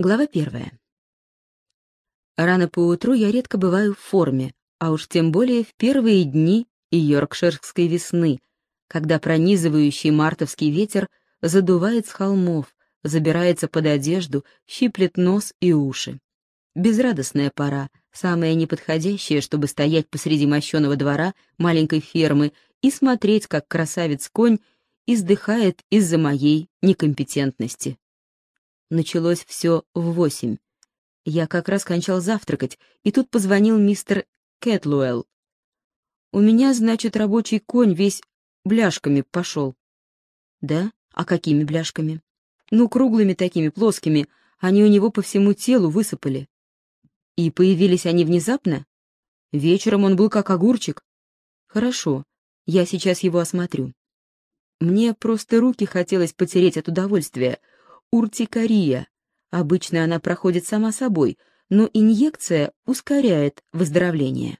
Глава первая. Рано поутру я редко бываю в форме, а уж тем более в первые дни йоркширской весны, когда пронизывающий мартовский ветер задувает с холмов, забирается под одежду, щиплет нос и уши. Безрадостная пора, самая неподходящая, чтобы стоять посреди мощеного двора маленькой фермы и смотреть, как красавец-конь издыхает из-за моей некомпетентности. Началось все в восемь. Я как раз кончал завтракать, и тут позвонил мистер Кэтлуэлл. «У меня, значит, рабочий конь весь бляшками пошел». «Да? А какими бляшками?» «Ну, круглыми такими, плоскими. Они у него по всему телу высыпали». «И появились они внезапно?» «Вечером он был как огурчик». «Хорошо, я сейчас его осмотрю». Мне просто руки хотелось потереть от удовольствия — уртикария. Обычно она проходит сама собой, но инъекция ускоряет выздоровление.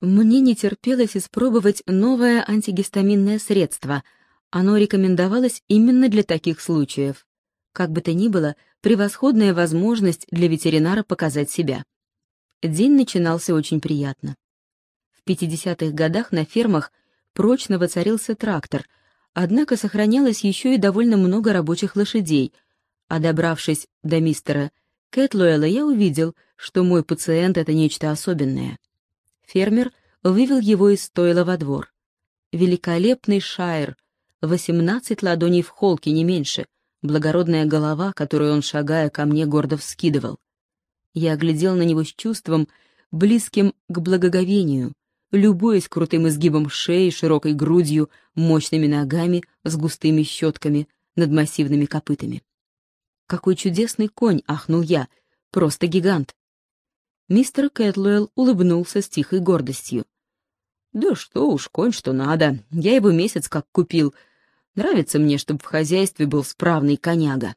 Мне не терпелось испробовать новое антигистаминное средство. Оно рекомендовалось именно для таких случаев. Как бы то ни было, превосходная возможность для ветеринара показать себя. День начинался очень приятно. В 50-х годах на фермах прочно воцарился трактор — Однако сохранялось еще и довольно много рабочих лошадей, а добравшись до мистера Кэтлуэлла, я увидел, что мой пациент — это нечто особенное. Фермер вывел его из стойла во двор. Великолепный шайр, восемнадцать ладоней в холке, не меньше, благородная голова, которую он, шагая ко мне, гордо вскидывал. Я глядел на него с чувством, близким к благоговению, любуясь крутым изгибом шеи, широкой грудью, мощными ногами с густыми щетками над массивными копытами. «Какой чудесный конь!» — ахнул я. «Просто гигант!» Мистер Кэтлуэлл улыбнулся с тихой гордостью. «Да что уж, конь что надо. Я его месяц как купил. Нравится мне, чтобы в хозяйстве был справный коняга».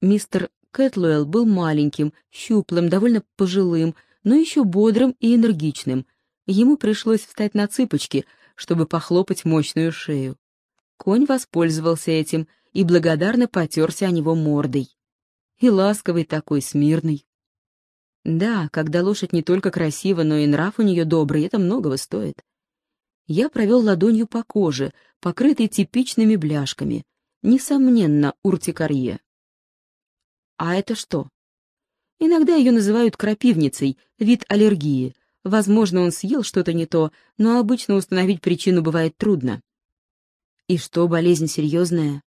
Мистер Кэтлуэлл был маленьким, щуплым, довольно пожилым, но еще бодрым и энергичным — ему пришлось встать на цыпочки, чтобы похлопать мощную шею. Конь воспользовался этим и благодарно потерся о него мордой. И ласковый такой, смирный. Да, когда лошадь не только красива, но и нрав у нее добрый, это многого стоит. Я провел ладонью по коже, покрытой типичными бляшками. Несомненно, уртикарье. А это что? Иногда ее называют крапивницей, вид аллергии. Возможно, он съел что-то не то, но обычно установить причину бывает трудно. И что, болезнь серьезная?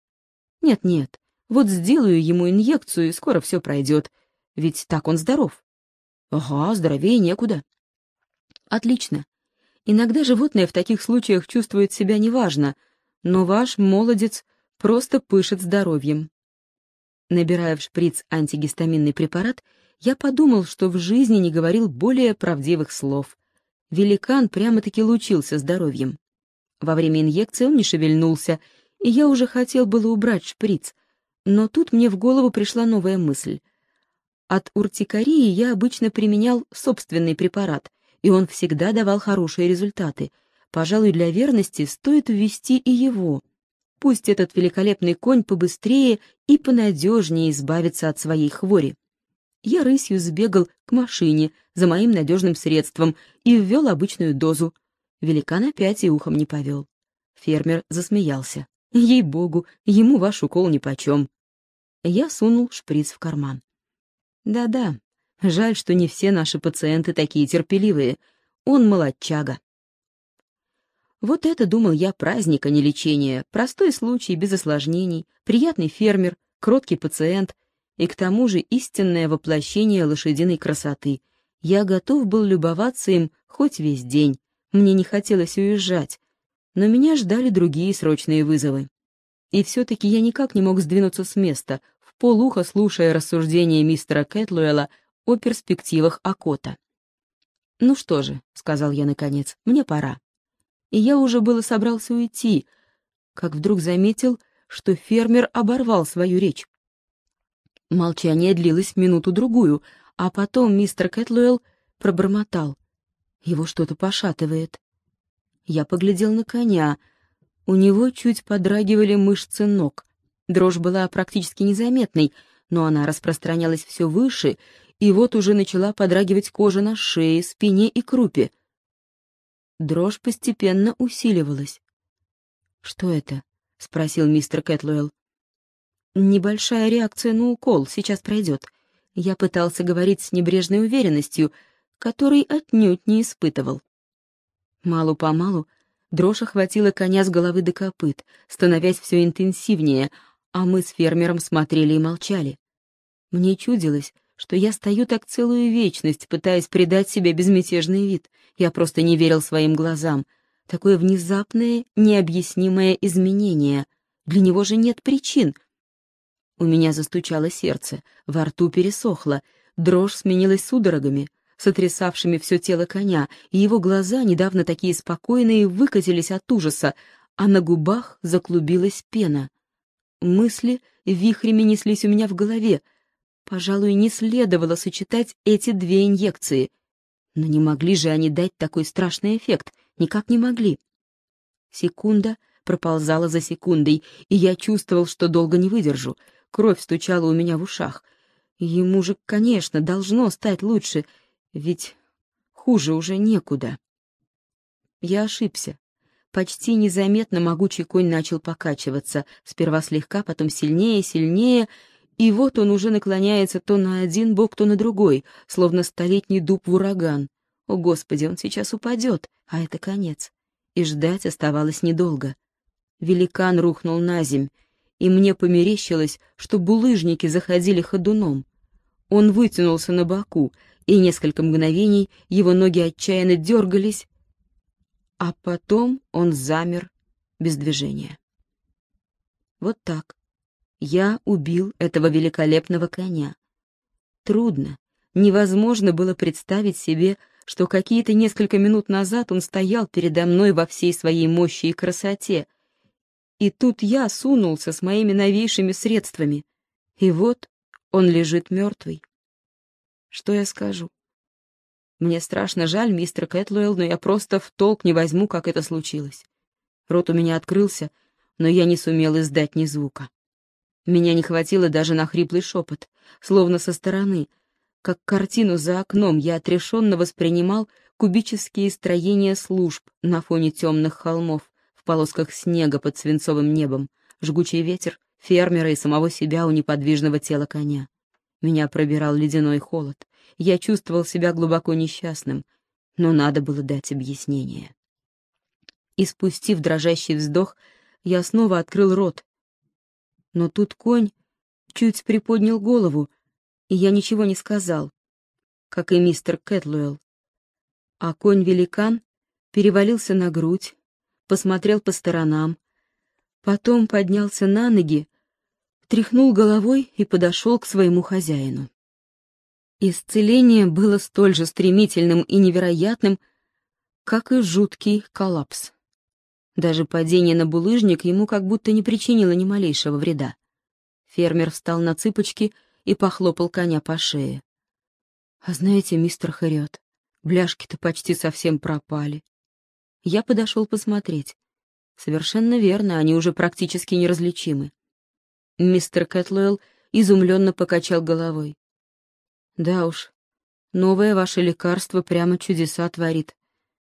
Нет-нет, вот сделаю ему инъекцию, и скоро все пройдет. Ведь так он здоров. Ага, здоровее некуда. Отлично. Иногда животное в таких случаях чувствует себя неважно, но ваш молодец просто пышет здоровьем. Набирая в шприц антигистаминный препарат, я подумал, что в жизни не говорил более правдивых слов. Великан прямо-таки лучился здоровьем. Во время инъекции он не шевельнулся, и я уже хотел было убрать шприц, но тут мне в голову пришла новая мысль. От уртикарии я обычно применял собственный препарат, и он всегда давал хорошие результаты. Пожалуй, для верности стоит ввести и его. Пусть этот великолепный конь побыстрее и понадежнее избавится от своей хвори я рысью сбегал к машине за моим надежным средством и ввел обычную дозу. Великан опять и ухом не повел. Фермер засмеялся. Ей-богу, ему ваш укол нипочем. Я сунул шприц в карман. Да-да, жаль, что не все наши пациенты такие терпеливые. Он молодчага. Вот это, думал я, праздник, а не лечение. Простой случай, без осложнений, приятный фермер, кроткий пациент, и к тому же истинное воплощение лошадиной красоты. Я готов был любоваться им хоть весь день, мне не хотелось уезжать, но меня ждали другие срочные вызовы. И все-таки я никак не мог сдвинуться с места, в полухо слушая рассуждения мистера Кэтлуэлла о перспективах Акота. «Ну что же», — сказал я наконец, — «мне пора». И я уже было собрался уйти, как вдруг заметил, что фермер оборвал свою речь. Молчание длилось минуту-другую, а потом мистер Кэтлуэлл пробормотал. Его что-то пошатывает. Я поглядел на коня. У него чуть подрагивали мышцы ног. Дрожь была практически незаметной, но она распространялась все выше, и вот уже начала подрагивать кожа на шее, спине и крупе. Дрожь постепенно усиливалась. «Что это?» — спросил мистер Кэтлуэлл. «Небольшая реакция на укол, сейчас пройдет». Я пытался говорить с небрежной уверенностью, которой отнюдь не испытывал. Малу-помалу дрожь охватила коня с головы до копыт, становясь все интенсивнее, а мы с фермером смотрели и молчали. Мне чудилось, что я стою так целую вечность, пытаясь придать себе безмятежный вид. Я просто не верил своим глазам. Такое внезапное, необъяснимое изменение. Для него же нет причин. У меня застучало сердце, во рту пересохло, дрожь сменилась судорогами, сотрясавшими все тело коня, и его глаза, недавно такие спокойные, выкатились от ужаса, а на губах заклубилась пена. Мысли вихрями неслись у меня в голове. Пожалуй, не следовало сочетать эти две инъекции. Но не могли же они дать такой страшный эффект, никак не могли. Секунда проползала за секундой, и я чувствовал, что долго не выдержу. Кровь стучала у меня в ушах. Ему же, конечно, должно стать лучше, ведь хуже уже некуда. Я ошибся. Почти незаметно могучий конь начал покачиваться, сперва слегка, потом сильнее, сильнее, и вот он уже наклоняется то на один бок, то на другой, словно столетний дуб в ураган. О, Господи, он сейчас упадет, а это конец. И ждать оставалось недолго. Великан рухнул на земь, и мне померещилось, что булыжники заходили ходуном. Он вытянулся на боку, и несколько мгновений его ноги отчаянно дергались, а потом он замер без движения. Вот так. Я убил этого великолепного коня. Трудно, невозможно было представить себе, что какие-то несколько минут назад он стоял передо мной во всей своей мощи и красоте. И тут я сунулся с моими новейшими средствами. И вот он лежит мертвый. Что я скажу? Мне страшно жаль, мистер Кэтлуэлл, но я просто в толк не возьму, как это случилось. Рот у меня открылся, но я не сумел издать ни звука. Меня не хватило даже на хриплый шепот, словно со стороны. Как картину за окном я отрешенно воспринимал кубические строения служб на фоне темных холмов, в полосках снега под свинцовым небом, жгучий ветер, фермера и самого себя у неподвижного тела коня. Меня пробирал ледяной холод. Я чувствовал себя глубоко несчастным, но надо было дать объяснение. И спустив дрожащий вздох, я снова открыл рот. Но тут конь чуть приподнял голову, и я ничего не сказал, как и мистер Кэтлуэлл. А конь-великан перевалился на грудь, посмотрел по сторонам, потом поднялся на ноги тряхнул головой и подошел к своему хозяину. Исцеление было столь же стремительным и невероятным, как и жуткий коллапс. Даже падение на булыжник ему как будто не причинило ни малейшего вреда. Фермер встал на цыпочки и похлопал коня по шее. «А знаете, мистер Хэриот, бляшки-то почти совсем пропали». Я подошел посмотреть. Совершенно верно, они уже практически неразличимы. Мистер Кэтлуэлл изумленно покачал головой. «Да уж, новое ваше лекарство прямо чудеса творит.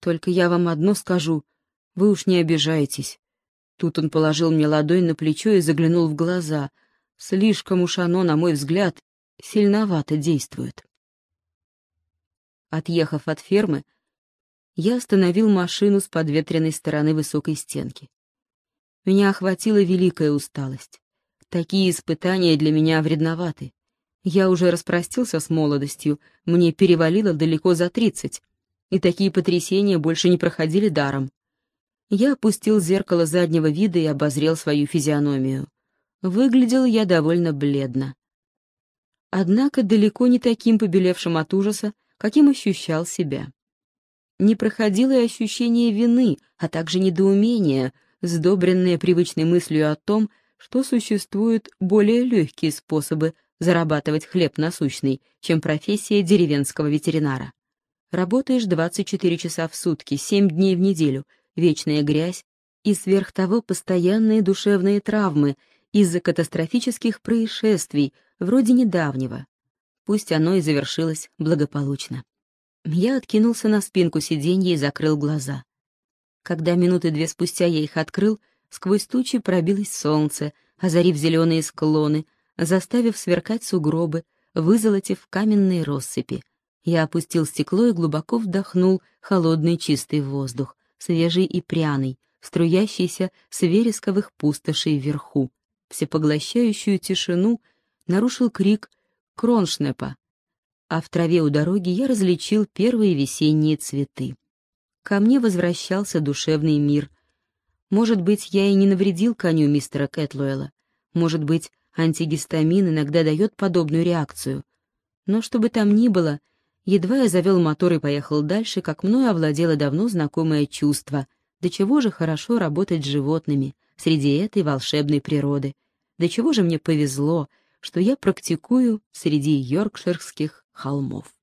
Только я вам одно скажу, вы уж не обижаетесь». Тут он положил мне ладонь на плечо и заглянул в глаза. Слишком уж оно, на мой взгляд, сильновато действует. Отъехав от фермы, я остановил машину с подветренной стороны высокой стенки. Меня охватила великая усталость. Такие испытания для меня вредноваты. Я уже распростился с молодостью, мне перевалило далеко за тридцать, и такие потрясения больше не проходили даром. Я опустил зеркало заднего вида и обозрел свою физиономию. Выглядел я довольно бледно. Однако далеко не таким побелевшим от ужаса, каким ощущал себя. Не проходило и ощущение вины, а также недоумения, сдобренное привычной мыслью о том, что существуют более легкие способы зарабатывать хлеб насущный, чем профессия деревенского ветеринара. Работаешь 24 часа в сутки, 7 дней в неделю, вечная грязь и сверх того постоянные душевные травмы из-за катастрофических происшествий, вроде недавнего. Пусть оно и завершилось благополучно. Я откинулся на спинку сиденья и закрыл глаза. Когда минуты две спустя я их открыл, сквозь тучи пробилось солнце, озарив зеленые склоны, заставив сверкать сугробы, вызолотив каменные россыпи. Я опустил стекло и глубоко вдохнул холодный чистый воздух, свежий и пряный, струящийся с вересковых пустошей вверху. Всепоглощающую тишину нарушил крик кроншнепа, а в траве у дороги я различил первые весенние цветы. Ко мне возвращался душевный мир. Может быть, я и не навредил коню мистера Кэтлуэлла. Может быть, антигистамин иногда дает подобную реакцию. Но что бы там ни было, едва я завел мотор и поехал дальше, как мною овладело давно знакомое чувство. До чего же хорошо работать с животными среди этой волшебной природы. До чего же мне повезло, что я практикую среди йоркширских холмов.